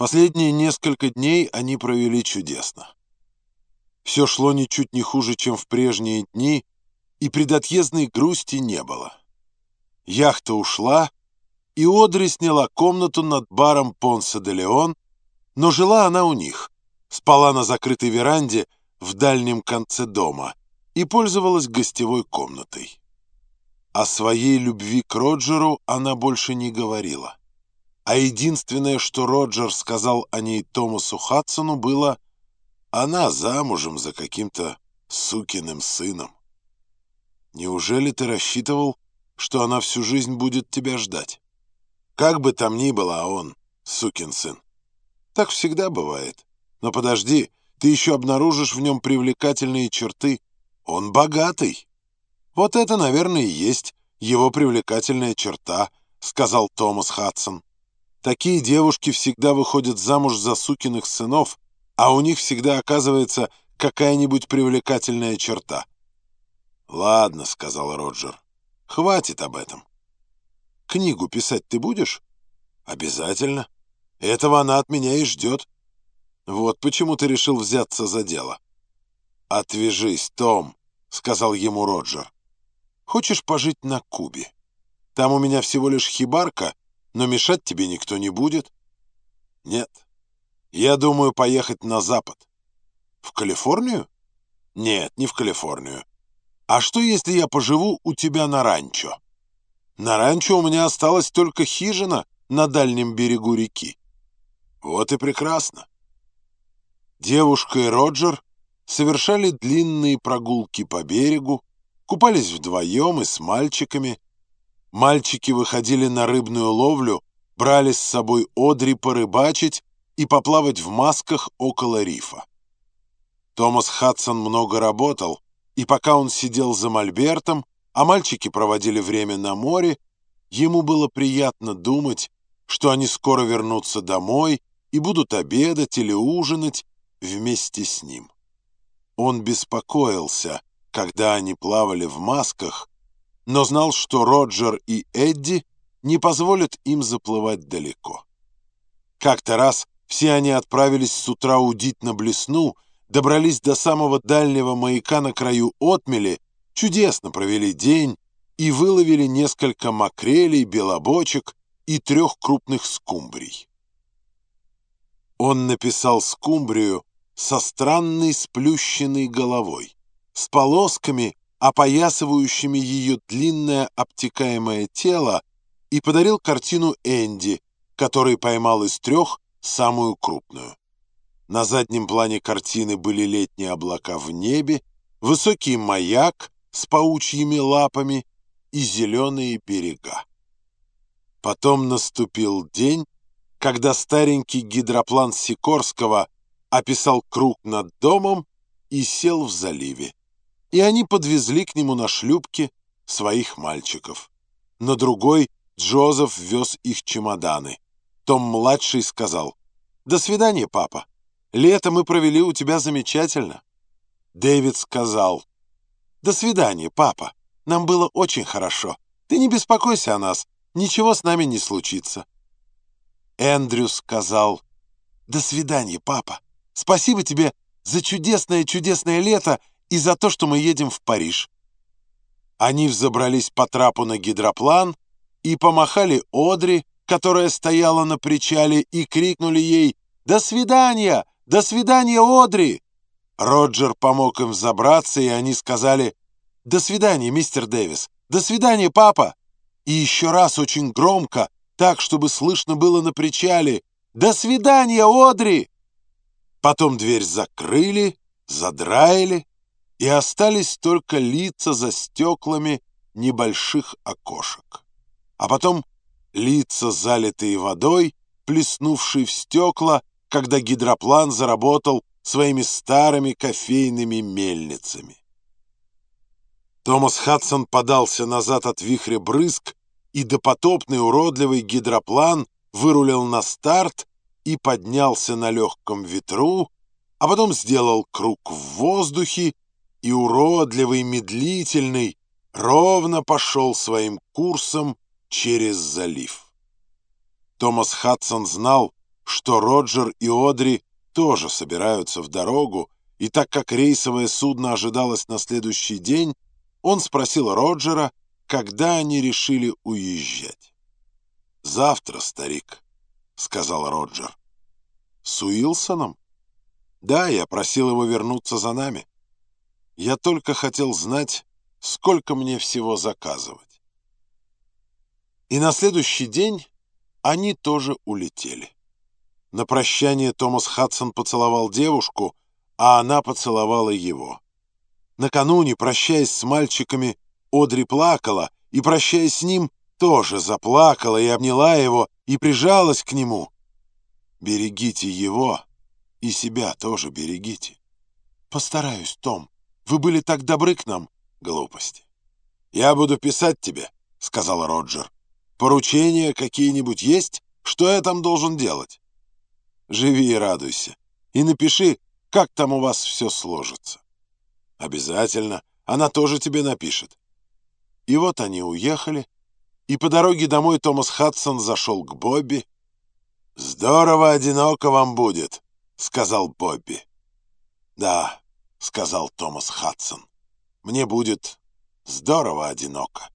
Последние несколько дней они провели чудесно. Все шло ничуть не хуже, чем в прежние дни, и предотъездной грусти не было. Яхта ушла, и Одри сняла комнату над баром Понса де Леон, но жила она у них, спала на закрытой веранде в дальнем конце дома и пользовалась гостевой комнатой. О своей любви к Роджеру она больше не говорила. А единственное, что Роджер сказал о ней Томасу Хадсону, было «Она замужем за каким-то сукиным сыном». «Неужели ты рассчитывал, что она всю жизнь будет тебя ждать?» «Как бы там ни было, а он сукин сын». «Так всегда бывает. Но подожди, ты еще обнаружишь в нем привлекательные черты. Он богатый». «Вот это, наверное, и есть его привлекательная черта», — сказал Томас Хадсон. Такие девушки всегда выходят замуж за сукиных сынов, а у них всегда оказывается какая-нибудь привлекательная черта. «Ладно», — сказал Роджер, — «хватит об этом». «Книгу писать ты будешь?» «Обязательно. Этого она от меня и ждет». «Вот почему ты решил взяться за дело». «Отвяжись, Том», — сказал ему Роджер. «Хочешь пожить на Кубе? Там у меня всего лишь хибарка, но мешать тебе никто не будет. Нет. Я думаю поехать на запад. В Калифорнию? Нет, не в Калифорнию. А что, если я поживу у тебя на ранчо? На ранчо у меня осталась только хижина на дальнем берегу реки. Вот и прекрасно. Девушка и Роджер совершали длинные прогулки по берегу, купались вдвоем и с мальчиками, Мальчики выходили на рыбную ловлю, брали с собой одри порыбачить и поплавать в масках около рифа. Томас Хадсон много работал, и пока он сидел за мольбертом, а мальчики проводили время на море, ему было приятно думать, что они скоро вернутся домой и будут обедать или ужинать вместе с ним. Он беспокоился, когда они плавали в масках, но знал, что Роджер и Эдди не позволят им заплывать далеко. Как-то раз все они отправились с утра удить на блесну, добрались до самого дальнего маяка на краю отмели, чудесно провели день и выловили несколько макрелей, белобочек и трех крупных скумбрий. Он написал скумбрию со странной сплющенной головой, с полосками опоясывающими ее длинное обтекаемое тело, и подарил картину Энди, который поймал из трех самую крупную. На заднем плане картины были летние облака в небе, высокий маяк с паучьими лапами и зеленые берега. Потом наступил день, когда старенький гидроплан Сикорского описал круг над домом и сел в заливе и они подвезли к нему на шлюпке своих мальчиков. На другой Джозеф вез их чемоданы. Том-младший сказал, «До свидания, папа. Лето мы провели у тебя замечательно». Дэвид сказал, «До свидания, папа. Нам было очень хорошо. Ты не беспокойся о нас. Ничего с нами не случится». Эндрю сказал, «До свидания, папа. Спасибо тебе за чудесное-чудесное лето и за то, что мы едем в Париж. Они взобрались по трапу на гидроплан и помахали Одри, которая стояла на причале, и крикнули ей «До свидания! До свидания, Одри!» Роджер помог им взобраться, и они сказали «До свидания, мистер Дэвис! До свидания, папа!» И еще раз очень громко, так, чтобы слышно было на причале «До свидания, Одри!» Потом дверь закрыли, задраили, и остались только лица за стеклами небольших окошек. А потом лица, залитые водой, плеснувшие в стекла, когда гидроплан заработал своими старыми кофейными мельницами. Томас Хадсон подался назад от вихря брызг, и допотопный уродливый гидроплан вырулил на старт и поднялся на легком ветру, а потом сделал круг в воздухе и уродливый, медлительный, ровно пошел своим курсом через залив. Томас Хадсон знал, что Роджер и Одри тоже собираются в дорогу, и так как рейсовое судно ожидалось на следующий день, он спросил Роджера, когда они решили уезжать. «Завтра, старик», — сказал Роджер. «С Уилсоном?» «Да, я просил его вернуться за нами. Я только хотел знать, сколько мне всего заказывать». И на следующий день они тоже улетели. На прощание Томас Хадсон поцеловал девушку, а она поцеловала его. Накануне, прощаясь с мальчиками, Одри плакала, и, прощаясь с ним, тоже заплакала и обняла его, и прижалась к нему. Берегите его, и себя тоже берегите. Постараюсь, Том. Вы были так добры к нам. Глупости. Я буду писать тебе, — сказал Роджер. Поручения какие-нибудь есть? Что я там должен делать? Живи и радуйся. И напиши, как там у вас все сложится. Обязательно. Она тоже тебе напишет. И вот они уехали, и по дороге домой Томас Хадсон зашел к Бобби. «Здорово одиноко вам будет», — сказал Бобби. «Да», — сказал Томас Хадсон, — «мне будет здорово одиноко».